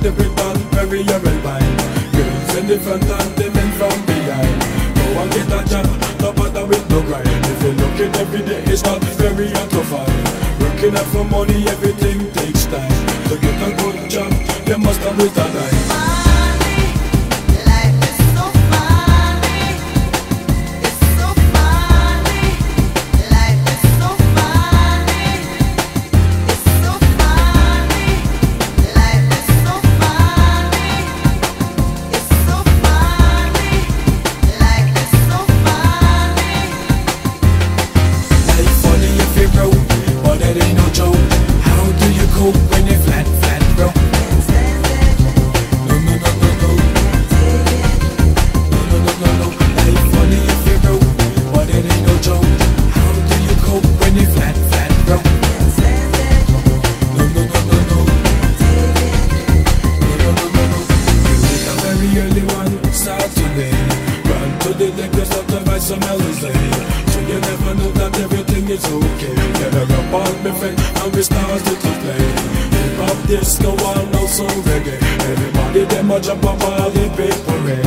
the Britain, very wine. Girls in the front and the men from behind. Go and get a job, no bother with no grind. If you're looking every day, it's not very find. Working out for money, everything takes time. To get a good job, you must have with a dime. some melons. So you never know that everything is okay. Get a rap on my friend, and we start to play. Hip hop, disco, and also reggae. Everybody them a jump up while they pay for it.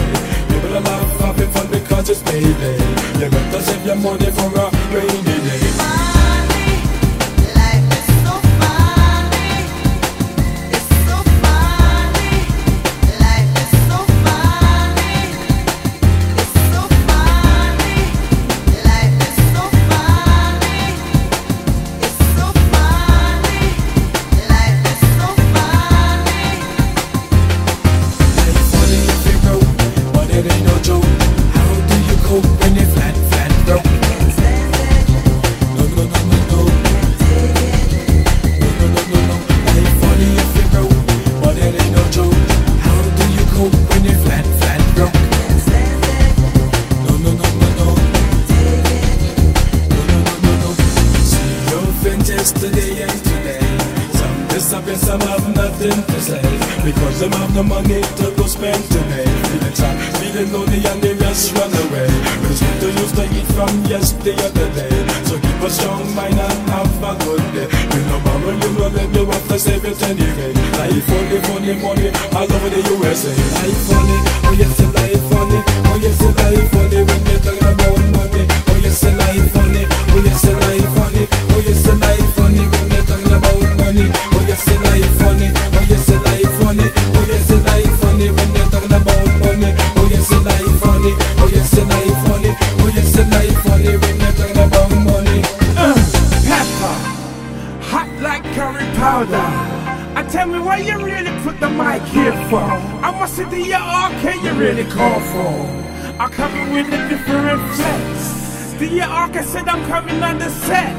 People are laughing, having fun because it's payday. You better save your money for a rainy day. nothing to save. Because them have the money to go spend today. Feeling sad, feeling lonely and they just run away. Cause we don't used to eat from yesterday. Other today. So keep a strong mind and have a good day. You know borrow, you know let you have to save it anyway. Life only, funny, money all over the USA Life funny, oh yes it's life funny Oh yes it's life funny when you talk about money Oh yes it's life funny, oh yes might kid from? I'ma sit there, y'all can you really call for? I'm coming with a different flex. The year Arca said I'm coming on the set.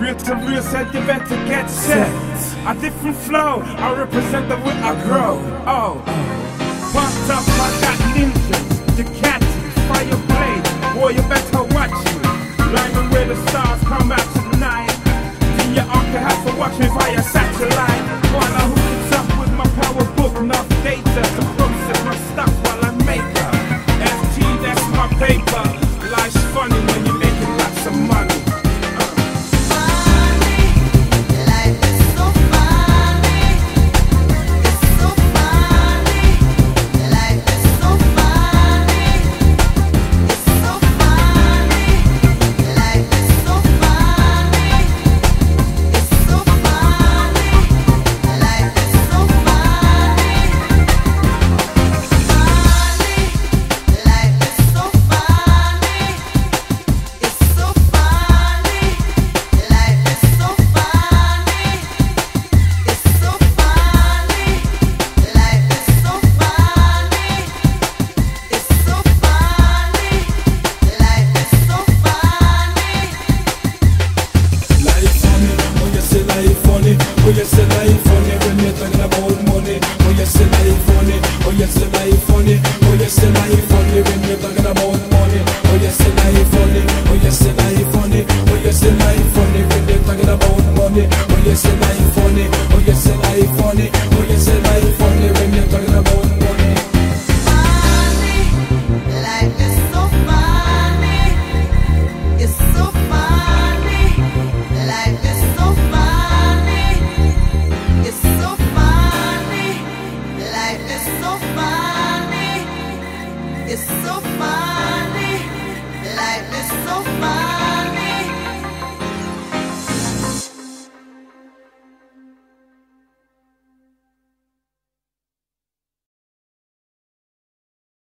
Real to real said you better get set. A different flow, I represent the way I grow. Oh, pumped up, I got ninja, the cats, fire blade. Boy, you better watch me. Learning where the stars come out tonight. The year has to watch me fire. yes and I funny, oh yes and I funny, oh yes and